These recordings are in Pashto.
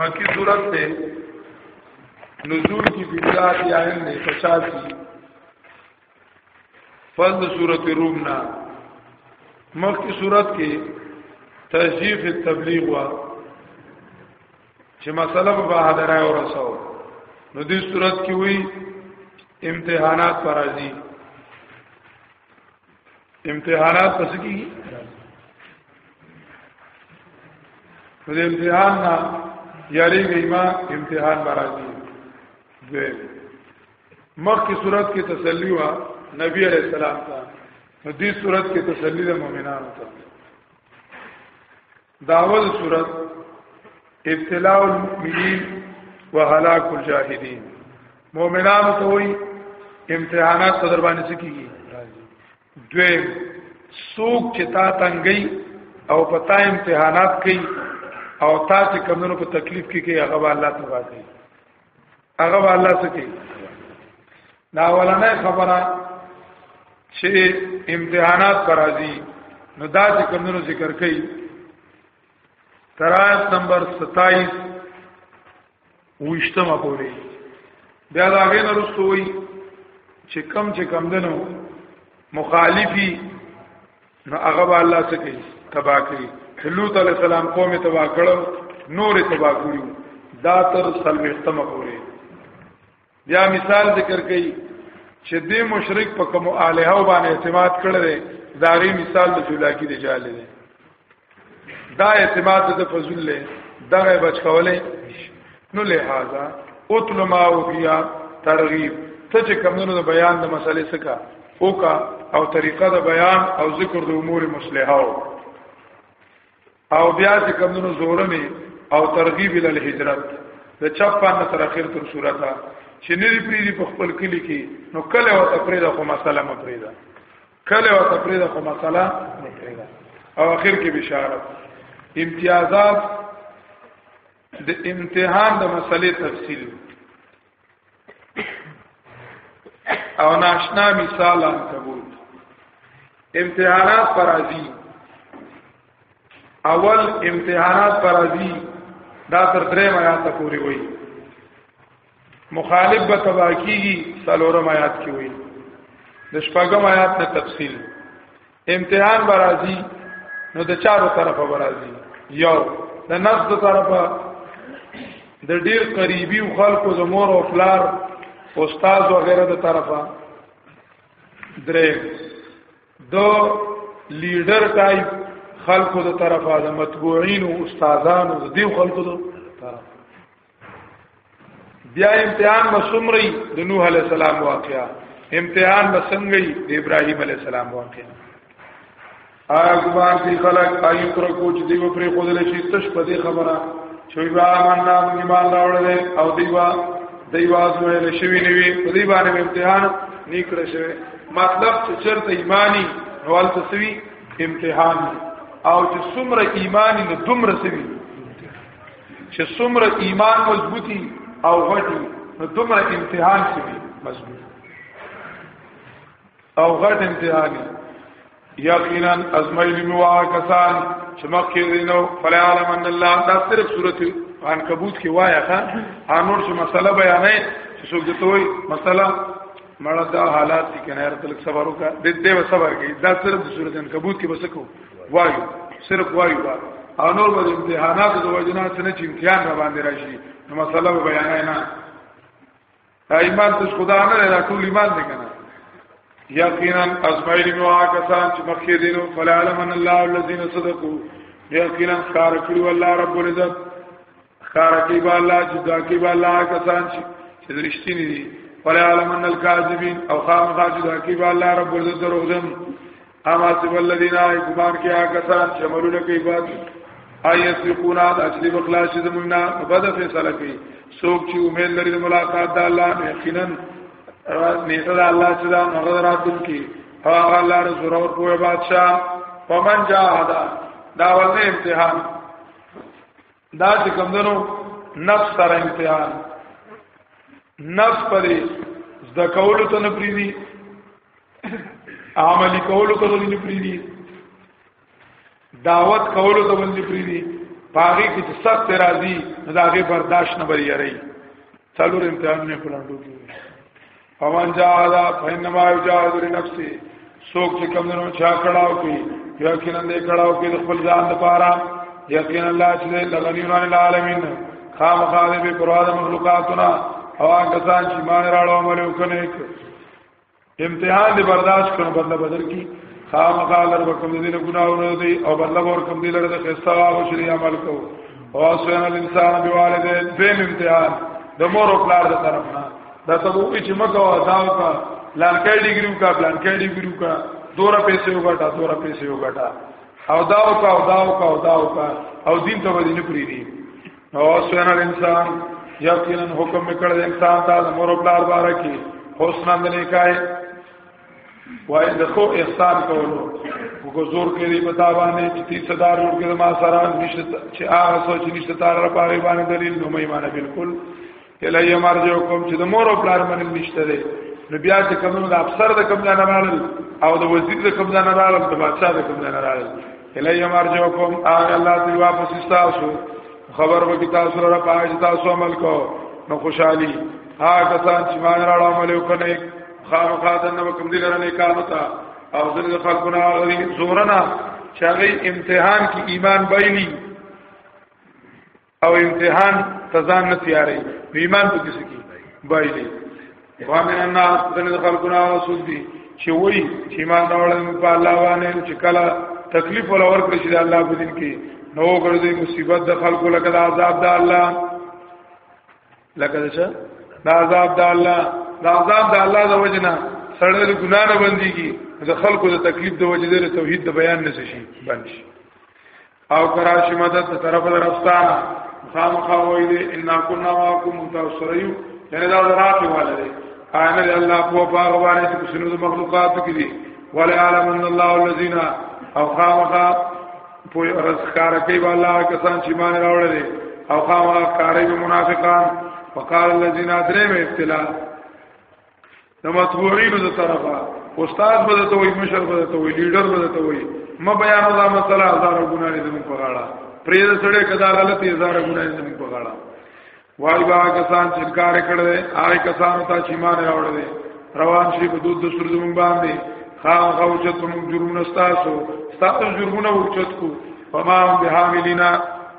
مکی صورت ته نزول کی بذات یایم نه 85 فضل صورت روم نا مکی صورت کې تشریف تبلیغ وا چې مسله به حاضر او رسو نو دې صورت کې وی امتحانات پر راځي امتحانات پس کیږي د امتحان نه یاري ما امتحان برازي دوی مخکې صورت کې تسلی وا نبی عليه السلام ته دې صورت کې تسلی د مؤمنانو ته داول صورت ابتلاء المؤمنین وهلاك الجاهلین مؤمنان ته وی امتحانات په دربانې سکیږي دوی سوق چې تا تنګي او پتا امتحانات کوي او تا چې کمونو په تکلیف کې کې هغه الله تبارک هغه والله سکی دا ولنه خبره چې امتحانات پر راځي نو دا چې کومونو ذکر کړي ترایت نمبر 27 وشتمه پورې بیا دا غین رسوي چې کم چې کم دنو مخالفي نو هغه به الله څه کوي تبا کوي لوط علی السلام قوم تبا کړو نور تبا کړو دا تر سلوختمه پورې بیا مثال ذکر کړي چې دې مشرک په کوم الہو باندې اعتماد کړل دا غي مثال د جولاکی دی جاله دی دا اعتماد د فضل له دغه بچ کولې نو لہذا اتل ما وفیا ترغیب ته چې کمونو د بیان د مسلې سکا اوکا او طریقه د بیان او ذکر د امور مصلحه او بیا چې کمونو زورمه او ترغیب ال هجرت د چپان تر اخر تر صورته چې نری پریدي په خپل کلی کې نو کله وته پریدا خو مسله مپریدا کله او تفرید خو مسله نه کړی او اخر کې بشارت امتیازات د امتحان د مسلې تفصیل او ناشنا مثال قبول امتحانات فرازی اول امتحانات فرازی دا تر درې ما یا ته پوری وایي مخالف به تبا کیږي سلورم آیات کې وي د شپږم آیات نه تفصیل امتحان برازي نو د چارو طرفه برازي یو د نفس د طرفه د ډیر قریبي او خلکو د مور او پلار استاد و غیره د طرفه درې دو لیډر ټایپ خلکو د طرفه د متبوعین او استادانو د دیو خلکو د طرفه بیا امتحان مسمری د نوح علی السلام واقعا امتحان مسنګی د ابراهیم علی السلام واقعا آیا ګمان دی خلق آیو تر کوچ دی و پر خود له شي تش په دې خبره شوی با من نام ایمان راوړل او دیوا دیوا زویل شوی نیوی په دې باندې امتحان نیکړه شوی مطلب چې چرته ایمانی نوال تسوی امتحان او چې څومره ایمانی نو دومره سوی چې څومره ایمان مضبوطی او غټي نو دومره امتحان کې مضبوط او غټ امتحان یقینا ازمایل موا کسان چې مخکې دینو فلا علم ان الله دا صرف سورته عنکبوت کې وایا ښا انور چې مسله بیانې چې څوک دته وي مسله مړه دا حالات دي کنه هر تلک صبر وکا د دې و صبر کوي دا صرف د سورۃ عنکبوت کې بس کو وایو صرف وایو با او نور به امتحانات د وجنا سره چې امتحان را باندې راشي نو مسله به بیان نه دا ایمان ته خدا نه را ټول ایمان دی کنه یقینا ازمایل نو آکسان چې مخکې دینو فلعلم ان الله الذين صدقوا یقینا خار کړو الله رب العزت خار کی با الله جدا کی با الله کسان چې رښتینی دي پر عالمن الکاذبین او خام خاجدا کی با الله رب عزت دروغجن اما سب الذین ایمان کیا کسان چې عملونه کوي بعد آیت یقونا د اجلی بخلاص زمونږه بد فیصله کوي څوک چې امید لري د ملاقات د الله نه یقینا نیته د الله چې دا هغه راتل کی هغه الله رسول او په بادشاہ فمن جاهدا دا ولنه امتحان دا چې کوم دنو نفس سره امتحان نفس پرې زده کولو ته نه پریدي عملی کولو ته نه پریدي دعوت کولو ته نه پریدي پاغي کې چې سخت راځي نو دا غي برداشت نه بری یاري څلور امتحانونه پلان ډوږي فمن جاهد فإنما يجاهد لنفسه سوک چې کم دنو چا کړهو کې یقینا دې کړهو کې خپل ځان لپاره یقینا الله چې لغنیون عن العالمین خامخا دې په پروا د مخلوقاتنا او هغه ځان چې مان راړو عمل وکنه امتحان دې برداشت کړو بدله بدل کی خامخا لر وکم دې نه ګناونه دي او بدله ور کم دې لره د خستا او شری عمل کو او سوین الانسان بوالدین دې امتحان د مور او پلار د طرفنا دا ته وې چې مکه وا دا کا لانکې ډیګریو کا بلانکې ډیګریو کا دورا پیسې وګټا دورا پیسې وګټا او دا او کا او دا او کا او دا او کا او دین ته ودی نه پری دي او سونا انسان یقینا حکم میکړ انسان ته د مور بلار بار کی حسن اند نه کای وای د خو احسان کولو کو زور کې دی پتا باندې چې تی صدر ور کې ما سره نشته چې هغه سوچ نشته تار را پاره باندې دلیل نو مې معنی بالکل الا یمرجوکم چې د مور او پلار منل نشته دی نو بیا چې کوم د افسر د کوم ځای نه راغل او د وزیر د کوم ځای نه راغل د بادشاہ د کوم ځای نه راغل الا یمرجوکم اغه الله دی واپس تاسو خبر وکي تاسو را پاج تاسو عمل کو نو خوشحالي ها کسان چې مان راړو عمل وکنه خامخا د نو کوم دي لرنه کانو تا او ځل خلقنا غوي زورنا چې هغه امتحان کې ایمان بایلی او امتحان تزان نه تیارې ایمان په کیسه کې بایلی وامن الناس دنه خلقنا رسول دي چې وای چې ایمان راوړل په الله باندې چې کله تکلیف ولا ورکړي چې الله په دین کې نو ګرځي مصیبت د خلقو لکه د عذاب د الله لکه څه د عذاب د الله د عذاب د الله د وجنه سړی د ګنا نه بنديږي د خلقو د تکلیف د وجې د توحید د بیان نشي باندې او کراشی مدد ته طرف درستانه خامخا وای دې ان كنا معكم متوسريو یعنی دا راته واله دې قائم دې الله په باغ باندې چې کوشنو د مخلوقات کې دي ولا علم ان الله الذين او خامخا په رزقار کې والا کسان چې مان راوړل دي او خامخا کاري منافقان وقال الذين ادري ابتلاء د مطبوعینو د طرفه استاد به ته وي مشر به ته وي لیډر به ته وي م بیان دا مسله هزار ګنا دې زموږ په غاړه پرې د سړې کدا غلطي هزار ګنا دې زموږ په غاړه وای با کسان چې کار کړل هغه کسان ته چې مان راوړل روان شي په دوه دستور زموږ باندې خام غوچت موږ جرمونه ستاسو ستاسو جرمونه وچت کو فما هم بهاملینا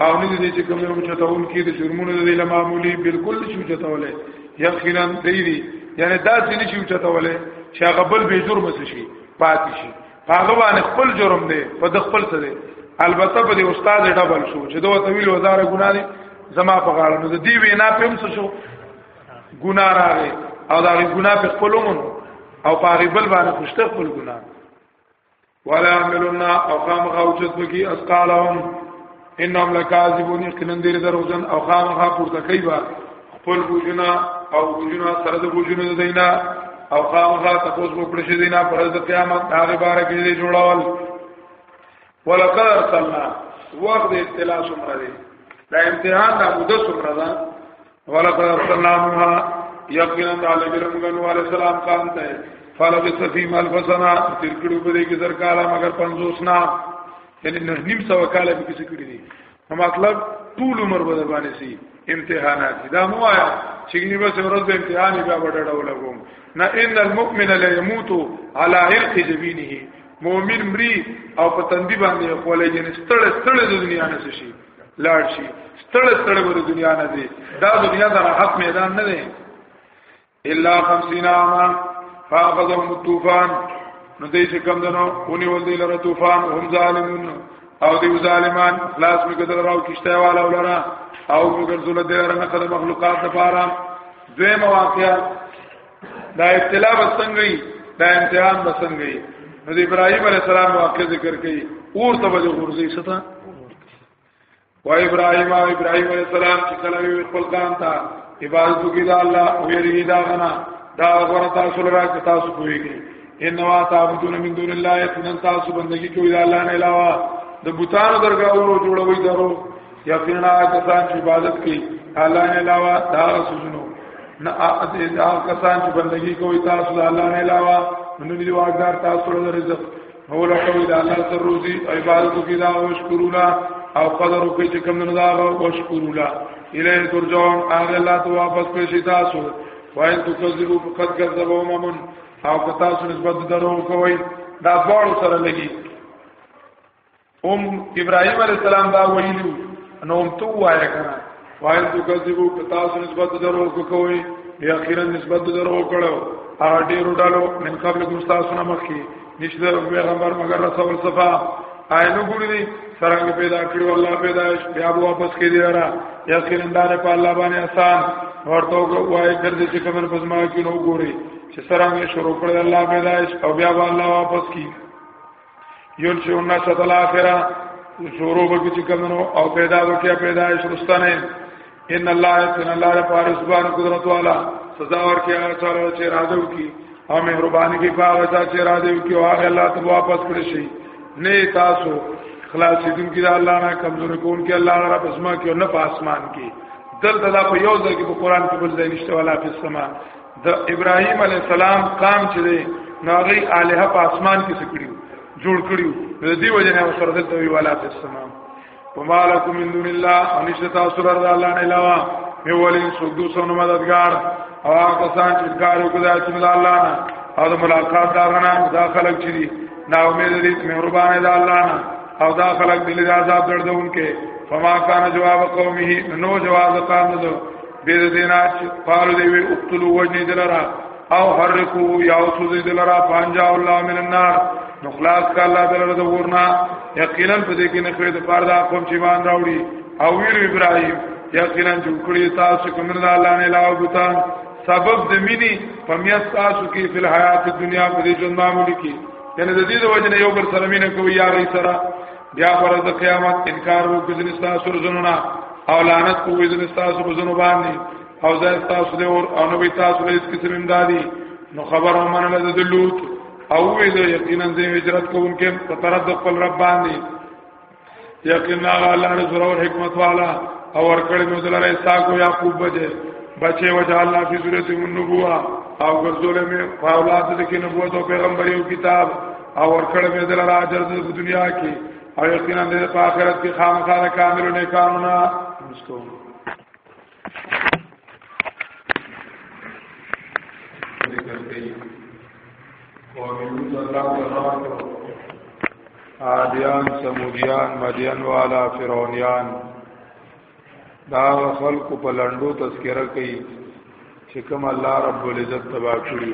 او نه دي چې کوم یو چتاون کې د جرمونو د معمولی بالکل شو چتاولې یقینا دیری یعنی دا ځینې چې چتاولې چې هغه بل به جرم شي پاتې شي هغه باندې خپل جرم دی په د خپل څه دی البته په دې استاد ډبل شو چې دوه طویل وزاره ګنا دي زما په غاړه نو د دې وینا په هم څه شو ګنا راغی او دا ګنا په خپل مونږ او په غیبل باندې خوشته خپل ګنا ولا عملنا او خام غوجت بکی اسقالهم انهم لکاذبون یقینا دیر دروغجن او خام غا پورته کیبا خپل بوجنا او بوجنا سره د بوجنا د دینا او خام غا تاسو کو پرش دینا پر د قیامت هغه بار کې دی جوړول ولقد ارسلنا وقت اطلاع سمره دی دا امتحان دا مدد سمره ده ولقد ارسلنا نوحا یقینا تعالی ګرم غنو علی السلام قام ته فلو بسفی مال فسنا تیر کړو په دې کې زر کاله مگر 50 نا یعنی نه نیم سو کاله به کیسه کړی دي نو مطلب ټول عمر به باندې سي امتحانات دا مو آیا چې نه بس ورځ د امتحان بیا وړړه ولګوم نه ان المؤمن لا يموت على عرق جبينه مؤمن مري او په تندي باندې خولې جن ستړ ستړ د دنیا نه شي لاړ شي ستړي ستړي ور دنیا نه دي دا دنیا د راحت میدان نه دی الا 50 عاما فاخذهم الطوفان نو دې چې کم دنو اونې ول دي لره طوفان هم ظالمون او دې ظالمان خلاص مې کدل راو کیشته والا ولرا او موږ رسول دې لره نه کړ مخلوقات لپاره دوی مواقع دا ابتلا بسنګي دا امتحان بسنګي نو د ابراهيم عليه السلام واقع ذکر کړي اور ته به ورځي ستا و ابراهيم او ابراهيم عليه السلام چې کله وی خپل ځان ته عبادت وکړي دا الله او یې دا غنا دا غره تاسو لرا چې تاسو کویږي ان وا تعبدون من دون الله ان تاسو بندگی کوي دا الله نه علاوه د بوتانو درګاونو جوړوي درو یقینا کسان چې عبادت کوي الله نه علاوه دا سوزنو نه دا کسان چې بندگی کوي تاسو د الله نه علاوه نو دې واغدار تاسو له رزق هو لکوي د الله سره روزي عبادت کوي دا او شکرولا او قدر کوي چې کوم نه دا او شکرولا الیه ترجعون هغه الله ته واپس کوي شي تاسو وای تو کذبو فقط کذبوا ممن او کتا سو نسبت درو کوي دا ډول سره لګي ام ابراهيم عليه السلام دا ویلو نو ام تو وایا کنه وایل تو کذبو کتا سو نسبت درو کو کوي بیا اخیرا نسبت درو کړو هغه ډیرو ډالو من قبل کوم تاسو نه مخکي نشته پیغمبر مگر رسول صفا آینو ګوري دي سرنګ پیدا کړو الله پیدائش بیا واپس کې دی را یقینا دار په الله باندې آسان ورته وای ګرځي چې کومر پزما کې نو ګوري چې سرنګ شروع کړل الله پیدائش او بیا الله واپس کی یون چې الناس تل اخره شروع وکړي چې کمنو او پیدا وکړي پیدایش رستنه ان الله ان الله لپاره سبحان قدرت والا سزا ورکړي هغه چاره چې راځي وکړي او مهرباني کې پاغه چا چې را دی کې واغ الله ته واپس کړی شي نه تاسو خلاص دین کې الله نه کمزور کون کې الله را پسما کې نه پاسمان کې دل دلا په یو ځای کې په قران کې بل ځای نشته ولا په سما د ابراهيم عليه السلام قام چې دی ناغي الها په اسمان کې سکړیو جوړ کړیو د دې وجه نه سره دلته وی والا په اسلام وما لكم من دون الله انشتا سر الله نه علاوه می ولین سودو سونو مددگار او هغه سان چې کار وکړي چې الله نه او د ملاقات دارنا دا خلک چې دي نا امید دي مهربان ده الله نه او دا خلک دل عذاب دردون کې فما کان جواب قومه نو جواب قام ده بیر دینا چې قالو دی وی اقتلوا وجنی دلرا او حرکو یا اوسوزی دلرا پانجا الله من النار نو خلاص کا الله دلرا د ورنا یقینا په دې کې نه خیر د پاره دا قوم چې مان راوړي او ویل ابراهیم یقینا جوړ کړی تاسو کوم نه الله نه لاو بوتان سبب د مینی په میاس تاسو کې په حیات دنیا په دې ژوند معمولی کې یعنی د دې د وجه نه یو بر سره مینه کوي یا غي سره بیا ورځ د قیامت انکار وکړي ځنې تاسو زنونه او لعنت کوي ځنې تاسو په زنو باندې او ځان تاسو دې اور او نو تاسو دې اس قسم امدادي نو خبر او من له دلوت او وی دې یقینا دې هجرت کوونکې په طرف د خپل رب باندې یقینا الله دې زرو حکمت والا او ور کړې مې دلاره ساکو یعقوب بچي بچي وجه الله فی سورته النبوه او ګرځولې مې په اولاد دې کې نبوت او پیغمبري او کتاب او ورکړه به دل را اجر د دنیا کې او یقینا د آخرت کې خامخا کامل نه کارونه مسکو عادیان سمودیان مدین والا فرعونیان دا خلق په لندو تذکرہ کوي چې کوم الله رب العزت تبا کړی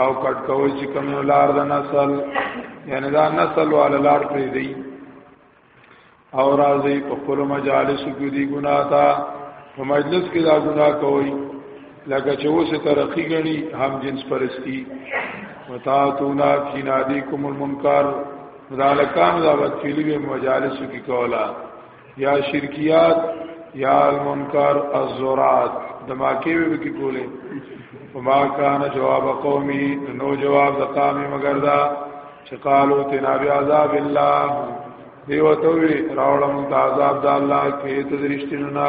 او کټ کوي چې کوم لار د نسل یعنی دا نسل وال لار پرې دی او راځي په خپل مجالس کې دی ګنا تا په مجلس کې دا ګنا کوي لکه چې اوسه ترقی غني هم جنس پرستی وتاتونا فی نادیکم المنکر ذالکان دا وکیلی به مجالس کې کولا یا شرکیات یا المنکر الزرات دماکی وی کی کوله وما کان جواب قومی نو جواب د قومي مگر دا چې قالو تنا بیا عذاب الله دیو ته وی راولم د عذاب د الله کې ته درشتنه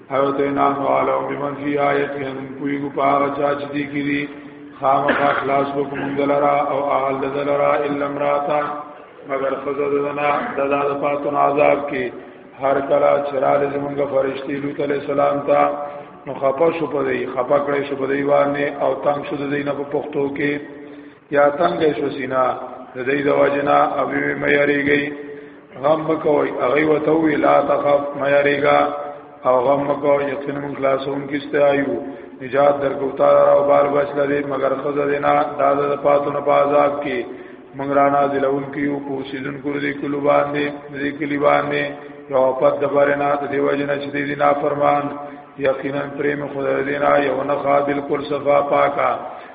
ایوتینا نو عالو بمن فی آیت یان کوی کو پاغه چا چې دی کړي خامخا خلاص کو کوم دلرا او اهل دلرا الا امراتا مگر خزر دنا ددا د فاتن عذاب کې هر کلا چرال زمونږ فرشتي لوط علی السلام تا نو خپه شو په دی خپه کړې شو په دی باندې او تنگ شو د دینه په پختو کې یا تنگ شو سینا د دې د وجنا او وی مې یریږي غم وکوي هغه وته وی لا تخف مې یریګا او غم وکوي یقینا من خلاصون کیسته آیو نجات درکو تعالی او بار بچ لري مگر خزه دینا داد د پاتو نه بازاب کې مونږ را نازل اون کیو په سیدن کور دې کلو باندې دې کلی باندې یو پد د بارنا د دیو جن چې دې نه فرمان یقینا پریم خدای دینا یو نه خا بالکل صفا پاکا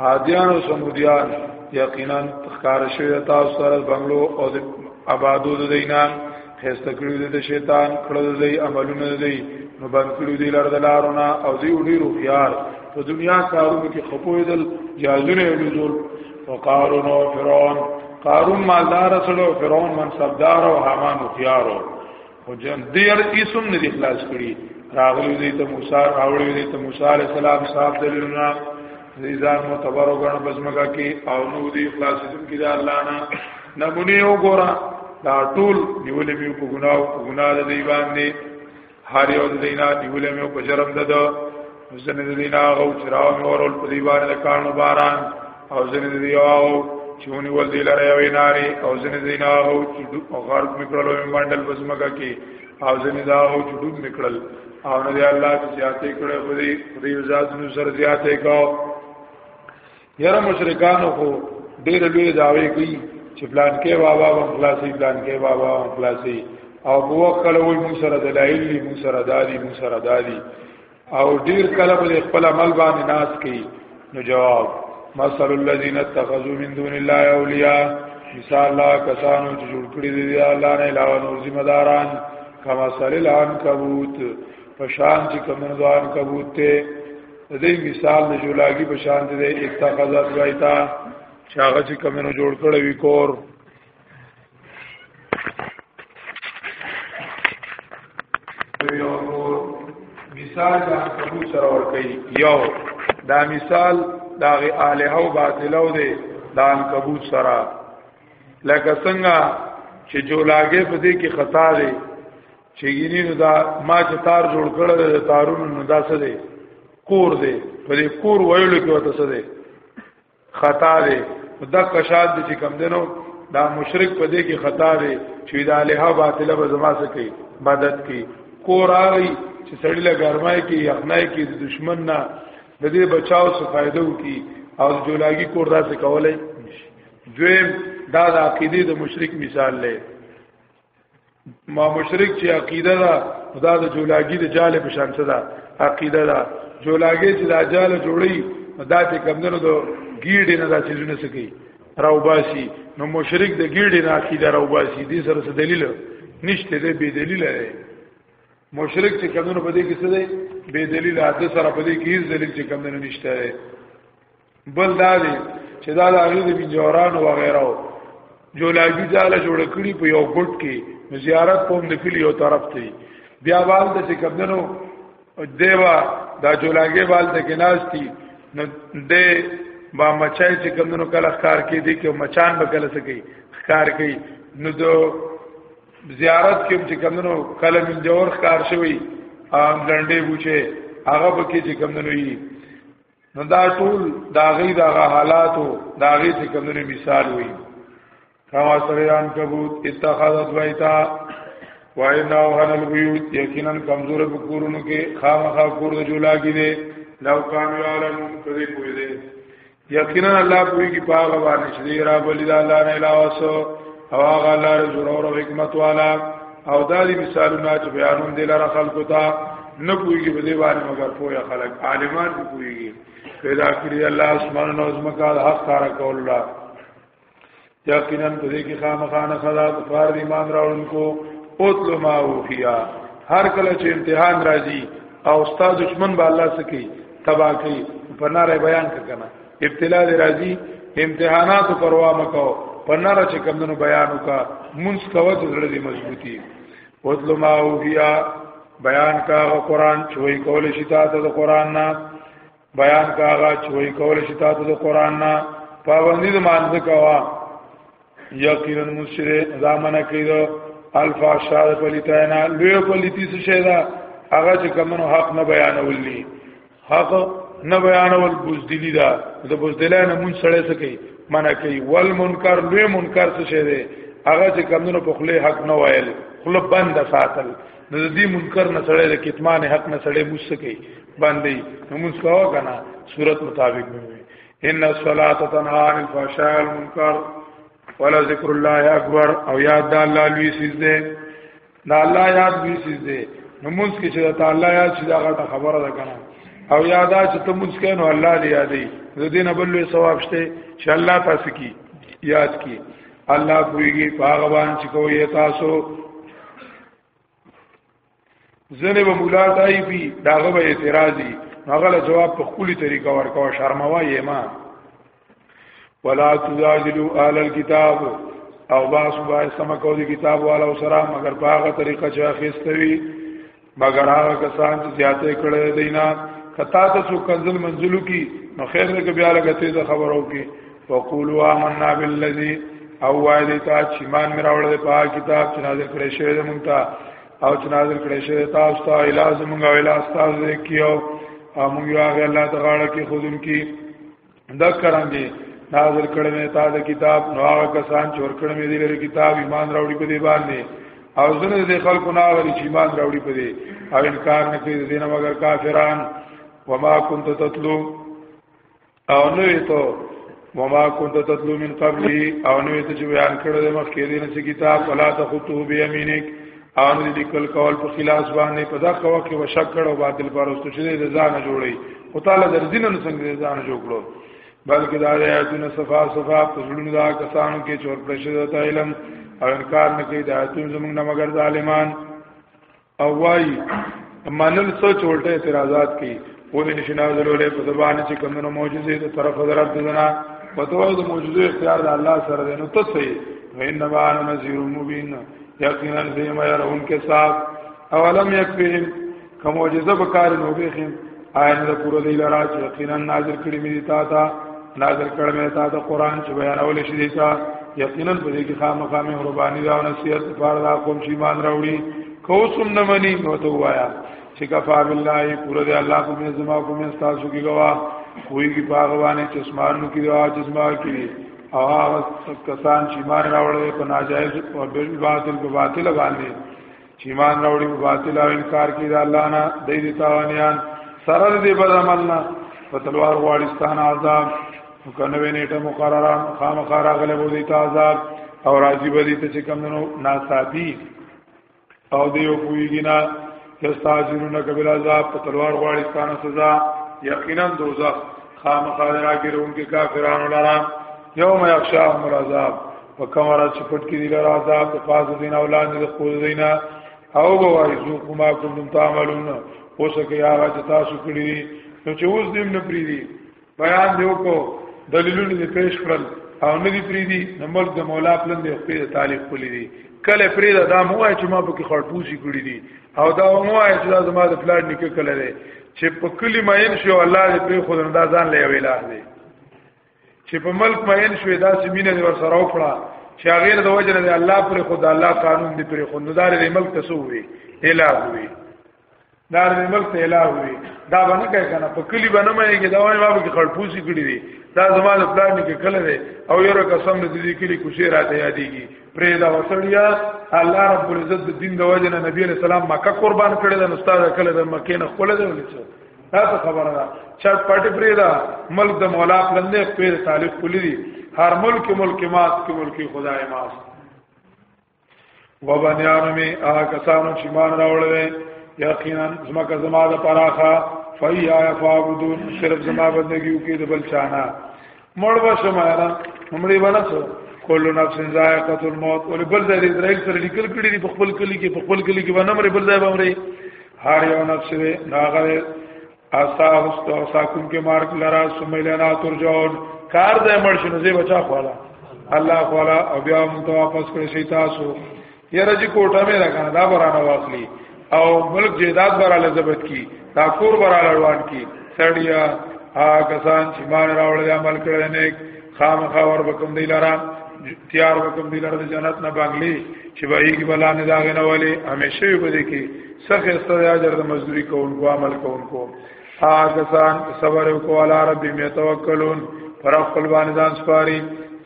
عادیان او سمودیان یقینا تخکار شوی تاسو سره بنگلو او د آبادو د دینا خسته کړو د شیطان کړو د عملونو د دی نو بند کړو دی لار د لارونه او دی وړي رو خيار په دنیا کارونو کې خپویدل جازونه لزول وقارون او فرعون قارون مالدار سره فرعون منصبدار او حامان خيارو او جن دیر اسم نه دی خلاص کړي راغلی دی ته موسی راوړی دی ته موسی علی السلام صاحب دلیلنا ریزان متبر وګڼ بسمګه کې او نو دی خلاص دې کې دا الله نه نمونه وګورا دا ټول نیولې مې په ګناو په ګناه د دی باندې هر یو دینا نیولې مې په جرم ده ځنې د دین هغه چې راو مې ورول په دې باندې د کانو باران او ځنې د دې هغه چې ونی ول دی لره یوې نارې او ځنې د دین هغه چې د غرب میکړل او منډل بسمګه کې او ځنې دا هغه چې ډوب میکړل او نه دی الله چې زیاتې کړې په دې په دې ذات نو سر زیاتې کاو یره مشرکانو خو ډېر لوی داوی کوي چې پلان کې بابا و خلاصي پلان کې بابا و خلاصي او په وخت کله وي مو سره دلایل دي مو سره دادي مو سره دادي او ډېر کله به خپل عمل باندې ناس کوي نو جواب مثل الذين اتخذوا من دون الله اولیاء مثال الله کسانو چې جوړ کړی دي الله نه علاوه نور ذمہ داران کما سلیل عنکبوت پشان چې کوم ځان کبوت ته د دې مثال د جولاګي په شان دی اتخذت وایتا چې هغه چې کمنو جوړ کړی وی کور مثال د کبو سره ور کوي یو دا مثال دا غي الہ او باطلو دی دا کبو سره لکه څنګه چې جولاګي په دې کې خطا دی چې ګینه نو دا ما چې تار جوړ کړل د تارونو نو دا څه دی کور دی په دې کور ویلو کې وته څه دی خطا دی دا کشاد چې کم دینو دا مشرک په دې کې خطا دی چې دا له باطله به زما څه کوي مدد کوي کور راغی چې سړی له ګرمای کې یخنای کې د دشمن نه د دې بچاو څخه فائدہ وکي او جولاګي کور داسې کولای دویم دا د عقیده د مشرک مثال لري ما مشرک چې عقیده ده دا د جولاګي د جاله په شان څه ده عقیده ده جولاګي چې دا جاله جوړي دا چې کمندونو د گیډې نه دا چیزونه سکی راوباسي نو مشرک د گیډې نه عقیده راوباسي دې سره څه دلیل نشته دې به دلیل دی مشرک چې کمندونو په دې کې څه دی به دلیل حادثه سره په دې کې هیڅ دلیل چې کمندونو نشته بل دا دی چې دا د هغې د بنجورانو وغیره و جولاګي ځاله جوړ کړي په یو ګټ کې زیارت کوم د کلی یو طرف ته بیا بال ته چې کمدنو دیوا دا جولاګي بال ته کې ناشتي نو د با مچای چې کمدنو کله ښکار کې دي کې مچان به کله سکی ښکار کې نو د زیارت کې چې کمدنو کله منجور ښکار شوی عام لنډې بوچه هغه به کې چې کمدنو یي نو دا ټول دا غي دا حالاتو دا غي څه کومه مثال وي کما سریان کبوت اتخذت بیتا واینا وهن البیوت یقینا کمزور بکورونو کې خامخا کور د جولا کې دي لو کان یعلم کذي پوي دي یقینا الله پوي کې پاغه باندې شری را بلی دا الله نه علاوه او هغه الله رسول او حکمت والا او دا دي مثالونه چې بیانون دي لره خلکو ته نه کویږي په دې باندې مګر پوهه خلک عالمان به کویږي پیدا کړی الله اسمان او زمکا حق کار کول الله یقینا په دې کې خامخانه خدا د فار دی ایمان راوړونکو اوتلو ما وفیا هر کله چې امتحان راځي او استاد دشمن به الله سکی تبا کوي په ناره بیان کنه ابتلا دی راځي امتحانات پروا مکو په نار چې کمونو بیان وکا مونږ کوه چې زړه دې مضبوطی وتلو ما او بیا بیان کا قرآن چوي کول شي تاسو د قرآن نه بیان کا چوي کول شي تاسو د قرآن نه پابندی د مانځ کوا یقینا مشره زامن کیدو الفاشا د پلیتانا لوی پلیتی څه شه دا هغه چې کمنو حق نه بیانول دي حق نه بیانول بوزدلی دا د بوزدلانه مون سره څه کوي منع کوي ول منکر لوی منکر څه شه دی هغه چې کمنو په خله حق نه وایل خله بند ساتل د دې منکر نه سره د کتمان حق نه سره موسکه باندې موږ کاوه کنه صورت مطابق به ان الصلاه تنها عن الفحشاء والمنکر ولا ذکر الله اکبر او یاد د الله لوی سیز دی دا الله یاد لوی سیز دی نو موږ کې چې د الله یاد چې دا غټه خبره ده کنه او یادا چې ته موږ کې نو الله دې یادې د دې نه بل ثواب شته چې الله تاسو کی یاد کی الله کویږي باغوان چې کوی تاسو زنه به مولا دای پی داغه به اعتراضی هغه له جواب په خولي طریقه ورکاو شرموا یې ما ولا تجادلوا اهل الكتاب او باس بای سم کو دي کتاب والا سره مگر په هغه طریقه چې اخیستوي مگر هغه کسان چې زیاته کړي دینا کتا ته څو کنزل منزلو کی نو خیر دې بیا لګته خبرو کی وقولوا آمنا بالذي او وای دی تا چې مان مې راوړل دی په کتاب چې نازل کړی شوی دی مونږ ته او چې نازل کړی شوی دی تاسو ته علاج مونږ او علاج تاسو دې کیو او مونږ یو هغه الله تعالی کې خودم کی دا کرانګي نازل کړی مې تا د کتاب نو هغه کسان چې ور کړی مې دې لري کتاب ایمان راوړي په دې باندې او زنه دې خلکو نه غري چې ایمان راوړي په دې او انکار نه کوي دې نه مگر کافران وما كنت تتلو او نوې ته وما كنت تتلو من قبله او نوې ته چې بیان کړو د مخکې دین چې کتاب ولا تخطو بيمينك او نوې لیکل کول په خلاص باندې په دغه وخت کې وشک کړو باطل پرستو چې د ځان جوړي او تعالی درځینن څنګه د ځان جوړ کړو بلکې دا آیاتونه صفا صفا په ځړونو دا کسانو کې چور پرشه د علم او انکار نه کوي د آیاتونو زمونږ نه مگر ظالمان او وای منل سوچ ولټه اعتراضات کوي ولې نشي نازلولې په زبان چې کومو معجزې ته طرف حضرت دنا پتوې د معجزې اختیار د الله سره دی نو ته سي وینما انا نذیر مبین یقینا زما يرون کې صاحب اولم یکفهم کوم معجزه بکار نو به خیم آیان د کور دی لرا چې یقینا نازل کړی مې تا تا نازل کړی مې تا ته قران چې بیانول شي دی تا یقینا په دې کې خامخا مې قرباني دا نصیحت پر دا کوم چې مان راوړي کو سم نه مني نو ته وایا چې کفا بالله کور دی الله کو مې زما کو مې تاسو کې گوا کوئی کی باغوانه چشمانو کې دا چشما کې او هغه کسان چې مان راوړل په ناجایز او باطل په باطل باندې چې ایمان راوړي په باطل او انکار کوي د الله نه د دې تاوانيان سره دې بد عمل نه په تلوار غواړستان عذاب وکنه وینېټه مقرره خامخا راغله بو دې عذاب او راځي به دې ته چې کمونو ناصابي او دې یو کویږي نه یستاجرون کبل عذاب په تلوار غواړستان سزا یقینا دوزخ خامخا راګرون کې کافرانو لرا یوم یخشاهم العذاب وکمره چې پټ کې دي لرا عذاب د خاص دین اولاد د خپل دینا او بوای ذو کما کوم تعملون او سکه هغه چې تاسو کړی نو چې اوس دیم نه پری دي بیان دی وکړو دلیلونه دې پیش کړل او نه دي پری دي نو ملک د مولا پلن دې خپل تعلق کړی دي کله پری دا دا موای چې ما په کې خړپوسی کړی دي او دا موای چې دا زما د پلان نکه کړل چې په کلی ماین شو الله دې په خود اندازان لې ویلاه دي چې په ملک مین شوې داسې مینه دې ورسره وکړه چې غیر د وجه نه الله پر خدا الله قانون دې پر خو نو دار دې ملک تسوي الہ وي دار دې ملک ته الہ وي دا باندې کوي کنه په کلی باندې مې کې دا وایي بابا کې خړپوسی کړی دي دا زمانه پلان کې کله دی او یو قسم دې کلی کوشي راته یادېږي پرې دا وسړیا الله رب العزت د دین د وجه نه نبی علیہ السلام مکه قربان کړی دا استاد کله د مکه نه خپل دی ولې دا څه خبره ده چا پټي پرې دا ملک د مولا پلندې خپل طالب کلی دي هر ملک ملک ماس کې ملک خدای ماس وبنیانو می هغه کسانو چې مان راوړل یقینا زمکه زما د پراخه فیا فعبدون صرف زما بندگی وکي د بل چانه مړ به شم یارا مړی باندې سو کولو نفس ذائقه الموت ول بل ځای د اسرائیل سره لیکل کړي دي په خپل کلی کې په خپل کلی کې باندې مړ بل ځای باندې هر یو نفس دی ناغه اسا هست او ساکم کې مارک لرا سمیلنا ترجون کار دې مړ شنو زی بچا خوالا الله خوالا او بیا مون ته واپس کړی شي تاسو یره چې کوټه مې راکنه دا برانه واخلي او ملک جیداد براله ضبط کی دا کور براله روان کی سړیا ها کسان چې مان راوړل عمل کړل نیک خامخا ور بکم دی لرا تیار بکم دی لرا جنت نه بنگلی چې وایي کې بلا نه داغه نه ولی همیشه به دې کې سخه استاد اجر د مزدوری کوونکو عمل کوونکو آګسان صبر کو علی رب می توکلون پر خپل باندې ځان سپاری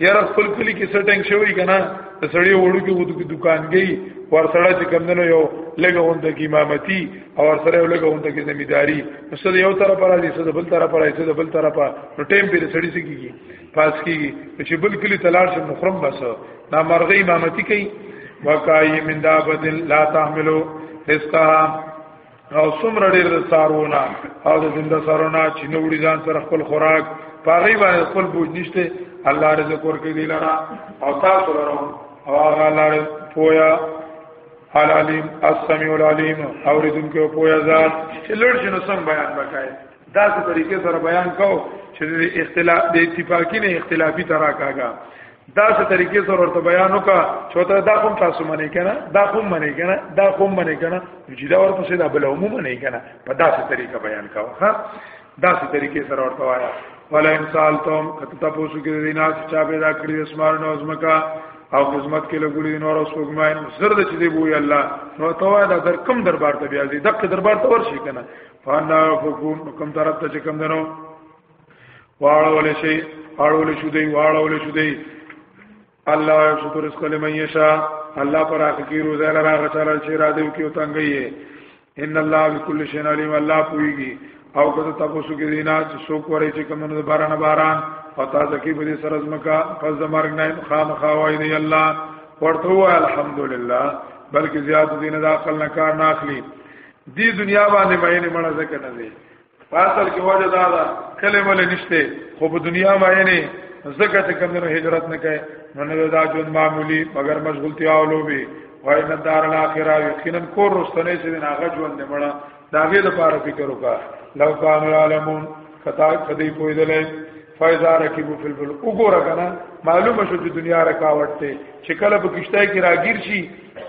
یار خپل کلی کې سټنګ شوی کنه د سړی وړو کې ودو کې دکانګي ور سره چې کمندنو یو لګه وند کې امامتي او ور سره لګه وند کې زمیداری مسد یو طرف پر راځي سد بل طرف پر راځي سد بل طرف پر نو ټیم به سړی سي کیږي پاس کیږي چې بل کلی تلار شم خرم بس نا مرغی امامتي کوي وکای من دابت لا تحملو رزقها او څومره ډیر د سارونه او د زنده سارونه چې نو وړي ځان سره خپل خوراک پاغي باندې خپل بوج نشته الله رزق ورکړي دی لرا او تاسو لرا او هغه لار پویا العلیم السمیع العلیم اوریدونکو پویا ذات چې لړ شنو سم بیان وکړي دا څه طریقې سره بیان کو چې د اختلاف د اتفاقی نه اختلافي تراکاګه دا څه طریقې سره ورته بیان وکا چوته دا کوم تاسو منې کنه دا کوم منې کنه دا کوم منې کنه چې دا ورته څه دا بل عموم منې کنه په دا څه طریقه بیان کاو ها دا څه طریقې سره ورته وایا ولا انسان تم کته تاسو کې د ناس چا پیدا کړی اسمار نو ازمکا او خدمت کې لګولې نور اوس وګماین زرد چې دی وی الله نو ته وای دا در کم دربار ته بیا دې دغه دربار ته ورشي کنه فانا فقوم کم طرف ته چې کم دنو واړول شي اړول شو دی واړول شو دی الله شکر اس کله مې شا الله پر حقیقی روزه لرا غچاله چې را دی کیو تنگي ان الله بكل شيء عليم الله پويږي او کله تاسو کې دینا چې څوک ورې چې کومه باران باران فتا زکی په دې سره زمکا پس د مرګ نه خامخا وای دی الله ورته وای الحمدلله بلکې زیات دین د عقل نه کار نه اخلي دی دنیا باندې باندې مړه ځکه نه دی پاسل کې وجه دا ده کله مل نشته خو په دنیا باندې نه زکه ته کوم هجرت نه کوي نو نه دا جون معمولی مگر مشغولتی او لوبي وای نه دار الاخره یقینا کور رستنه چې نه هغه ژوند نه مړه دا غي د پاره فکر وکا لو کان العالمون کتا کدی پویدلې فایزا رکیبو فل فل وګوره کنه معلومه شو چې دنیا رکاوټ ته چې کله په کشتای کې راګیر شي